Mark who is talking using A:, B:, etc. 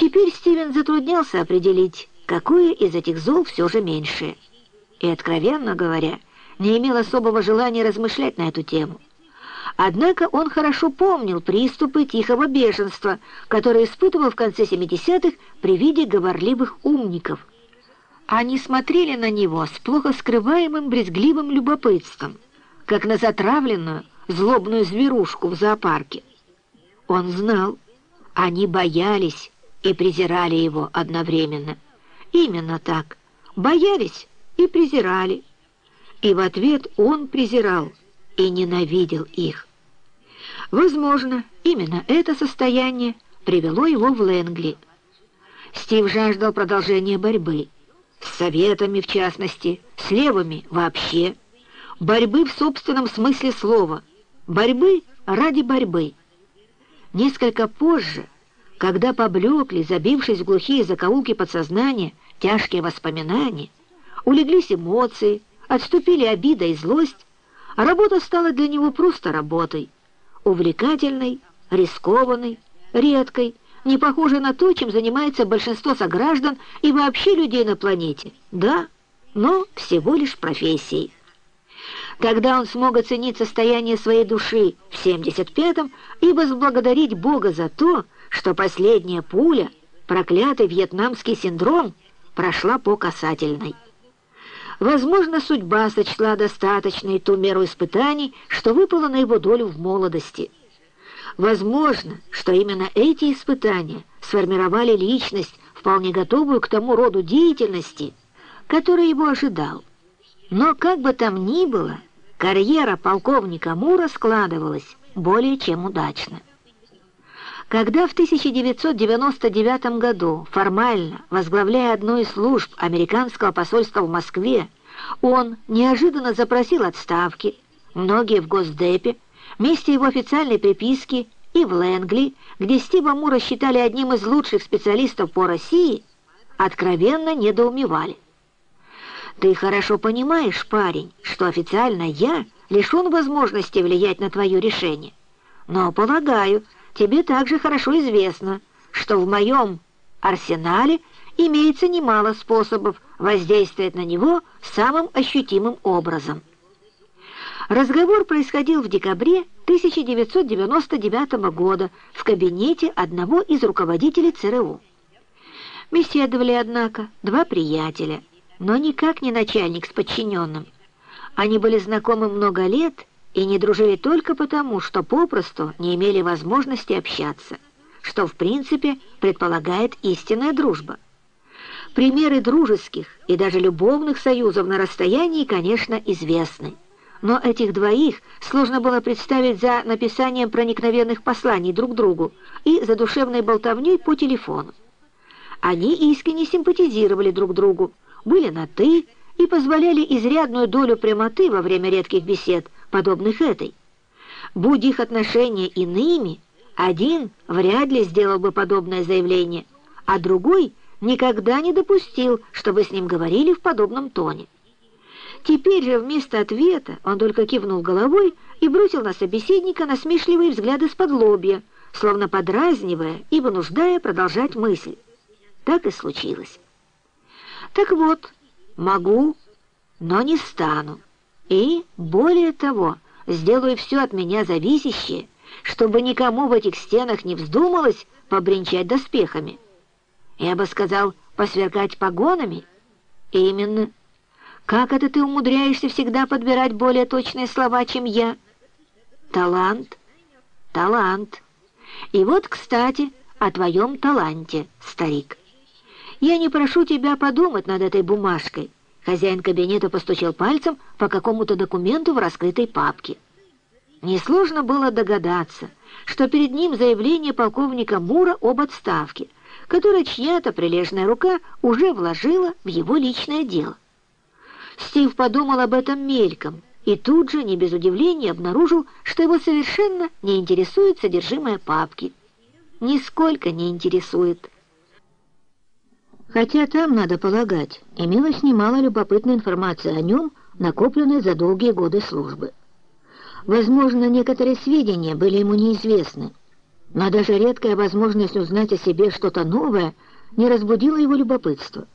A: Теперь Стивен затруднялся определить, какое из этих зол все же меньшее. И, откровенно говоря, не имел особого желания размышлять на эту тему. Однако он хорошо помнил приступы тихого бешенства, которые испытывал в конце 70-х при виде говорливых умников. Они смотрели на него с плохо скрываемым брезгливым любопытством, как на затравленную, злобную зверушку в зоопарке. Он знал, они боялись и презирали его одновременно. Именно так, боялись и презирали. И в ответ он презирал и ненавидел их. Возможно, именно это состояние привело его в Лэнгли. Стив жаждал продолжения борьбы, с советами в частности, с левыми вообще, борьбы в собственном смысле слова, борьбы ради борьбы. Несколько позже, когда поблекли, забившись в глухие закоулки подсознания, тяжкие воспоминания, улеглись эмоции, отступили обида и злость, а работа стала для него просто работой — увлекательной, рискованной, редкой, не похожей на то, чем занимается большинство сограждан и вообще людей на планете. Да, но всего лишь профессией. Тогда он смог оценить состояние своей души в 75-м и возблагодарить Бога за то, что последняя пуля, проклятый вьетнамский синдром, прошла по касательной. Возможно, судьба сочла достаточной ту меру испытаний, что выпало на его долю в молодости. Возможно, что именно эти испытания сформировали личность, вполне готовую к тому роду деятельности, который его ожидал. Но как бы там ни было, карьера полковника Мура складывалась более чем удачно. Когда в 1999 году, формально возглавляя одну из служб американского посольства в Москве, он неожиданно запросил отставки, многие в Госдепе, месте его официальной приписки и в Лэнгли, где Стива Мура считали одним из лучших специалистов по России, откровенно недоумевали. «Ты хорошо понимаешь, парень, что официально я лишен возможности влиять на твое решение. Но, полагаю, тебе также хорошо известно, что в моем арсенале имеется немало способов воздействовать на него самым ощутимым образом. Разговор происходил в декабре 1999 года в кабинете одного из руководителей ЦРУ. Беседовали, однако, два приятеля, но никак не начальник с подчиненным. Они были знакомы много лет и не дружили только потому, что попросту не имели возможности общаться, что в принципе предполагает истинная дружба. Примеры дружеских и даже любовных союзов на расстоянии, конечно, известны. Но этих двоих сложно было представить за написанием проникновенных посланий друг другу и за душевной болтовней по телефону. Они искренне симпатизировали друг другу, были на «ты» и позволяли изрядную долю прямоты во время редких бесед, подобных этой. Будь их отношения иными, один вряд ли сделал бы подобное заявление, а другой никогда не допустил, чтобы с ним говорили в подобном тоне. Теперь же вместо ответа он только кивнул головой и бросил на собеседника насмешливые взгляды с-под лобья, словно подразнивая и вынуждая продолжать мысль. Так и случилось. Так вот, могу, но не стану. И, более того, сделаю все от меня зависящее, чтобы никому в этих стенах не вздумалось побренчать доспехами. Я бы сказал, посверкать погонами. Именно. Как это ты умудряешься всегда подбирать более точные слова, чем я? Талант. Талант. И вот, кстати, о твоем таланте, старик. Я не прошу тебя подумать над этой бумажкой. Хозяин кабинета постучал пальцем по какому-то документу в раскрытой папке. Несложно было догадаться, что перед ним заявление полковника Мура об отставке, которое чья-то прилежная рука уже вложила в его личное дело. Стив подумал об этом мельком и тут же, не без удивления, обнаружил, что его совершенно не интересует содержимое папки. Нисколько не интересует. Хотя там, надо полагать, имелось немало любопытной информации о нем, накопленной за долгие годы службы. Возможно, некоторые сведения были ему неизвестны, Но даже редкая возможность узнать о себе что-то новое не разбудила его любопытство.